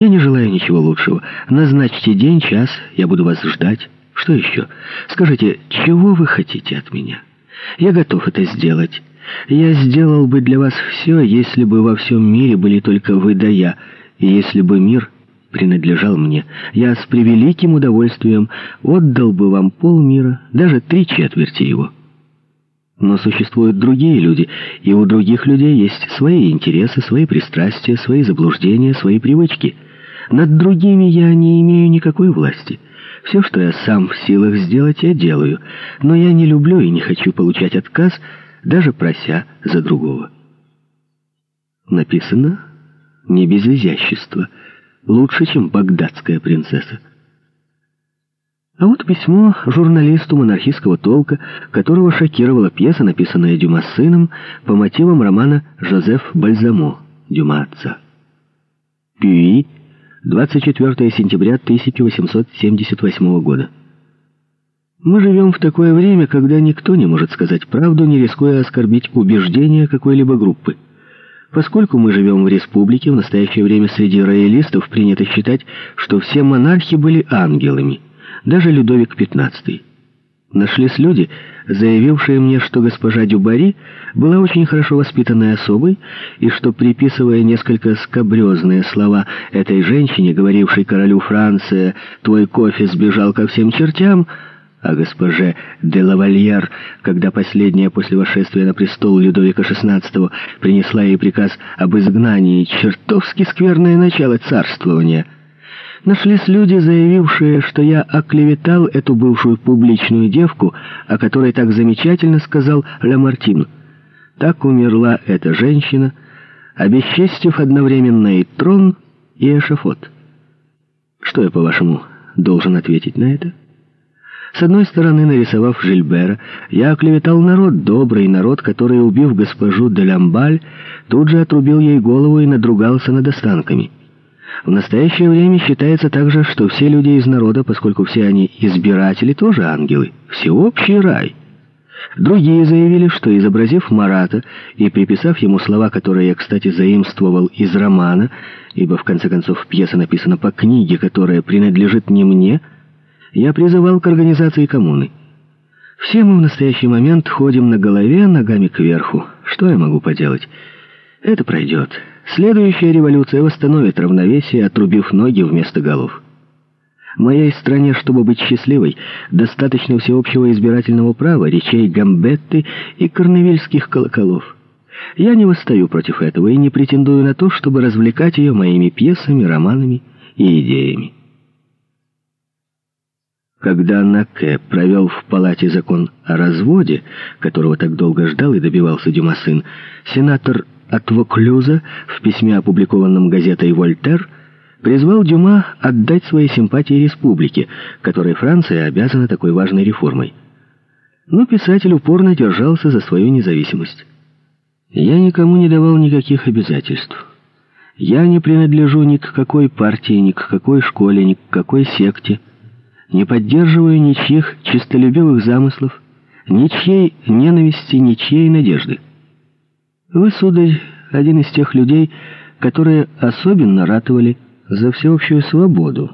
Я не желаю ничего лучшего. Назначьте день, час, я буду вас ждать. Что еще? Скажите, чего вы хотите от меня? Я готов это сделать. Я сделал бы для вас все, если бы во всем мире были только вы да я, и если бы мир принадлежал мне. Я с превеликим удовольствием отдал бы вам полмира, даже три четверти его. Но существуют другие люди, и у других людей есть свои интересы, свои пристрастия, свои заблуждения, свои привычки. Над другими я не имею никакой власти. Все, что я сам в силах сделать, я делаю, но я не люблю и не хочу получать отказ, даже прося за другого. Написано не без изящества, лучше, чем багдадская принцесса. А вот письмо журналисту монархистского толка, которого шокировала пьеса, написанная Дюма сыном по мотивам романа «Жозеф Бальзамо» Дюма отца. Пюи, 24 сентября 1878 года. Мы живем в такое время, когда никто не может сказать правду, не рискуя оскорбить убеждения какой-либо группы. Поскольку мы живем в республике, в настоящее время среди роялистов принято считать, что все монархи были ангелами – даже Людовик XV. Нашлись люди, заявившие мне, что госпожа Дюбари была очень хорошо воспитанной особой, и что, приписывая несколько скобрезные слова этой женщине, говорившей королю Франции «Твой кофе сбежал ко всем чертям», а госпоже де лавальер, когда последняя после восшествия на престол Людовика XVI принесла ей приказ об изгнании, чертовски скверное начало царствования — Нашлись люди, заявившие, что я оклеветал эту бывшую публичную девку, о которой так замечательно сказал Ламартин. Так умерла эта женщина, обесчестив одновременно и трон, и эшафот. Что я, по-вашему, должен ответить на это? С одной стороны, нарисовав Жильбера, я оклеветал народ, добрый народ, который, убив госпожу де Ламбаль, тут же отрубил ей голову и надругался над останками. В настоящее время считается также, что все люди из народа, поскольку все они избиратели, тоже ангелы. Всеобщий рай. Другие заявили, что, изобразив Марата и приписав ему слова, которые я, кстати, заимствовал из романа, ибо, в конце концов, пьеса написана по книге, которая принадлежит не мне, я призывал к организации коммуны. Все мы в настоящий момент ходим на голове, ногами кверху. Что я могу поделать? Это пройдет. Следующая революция восстановит равновесие, отрубив ноги вместо голов. Моей стране, чтобы быть счастливой, достаточно всеобщего избирательного права, речей Гамбетты и корневильских колоколов. Я не восстаю против этого и не претендую на то, чтобы развлекать ее моими пьесами, романами и идеями. Когда Наке провел в палате закон о разводе, которого так долго ждал и добивался Дюма сын, сенатор от Воклюза в письме, опубликованном газетой «Вольтер», призвал Дюма отдать свои симпатии республике, которой Франция обязана такой важной реформой. Но писатель упорно держался за свою независимость. «Я никому не давал никаких обязательств. Я не принадлежу ни к какой партии, ни к какой школе, ни к какой секте, не поддерживаю ничьих чистолюбивых замыслов, ничьей ненависти, ничьей надежды». Вы, сударь, один из тех людей, которые особенно ратовали за всеобщую свободу.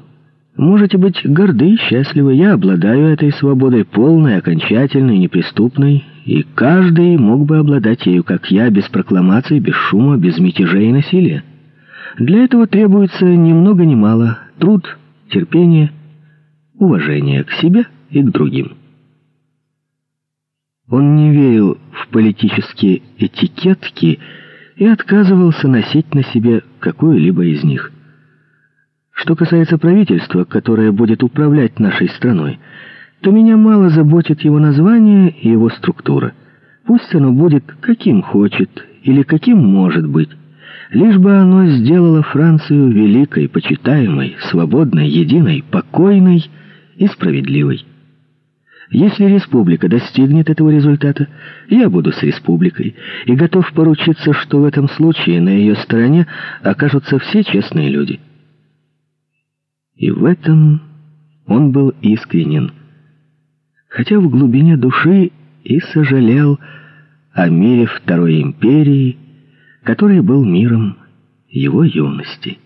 Можете быть горды и счастливы. Я обладаю этой свободой полной, окончательной, неприступной, и каждый мог бы обладать ею, как я, без прокламаций, без шума, без мятежей и насилия. Для этого требуется ни много ни мало труд, терпение, уважение к себе и к другим. Он не верил политические этикетки и отказывался носить на себе какую-либо из них. Что касается правительства, которое будет управлять нашей страной, то меня мало заботит его название и его структура. Пусть оно будет каким хочет или каким может быть, лишь бы оно сделало Францию великой, почитаемой, свободной, единой, покойной и справедливой. Если республика достигнет этого результата, я буду с республикой и готов поручиться, что в этом случае на ее стороне окажутся все честные люди. И в этом он был искренен, хотя в глубине души и сожалел о мире Второй империи, который был миром его юности.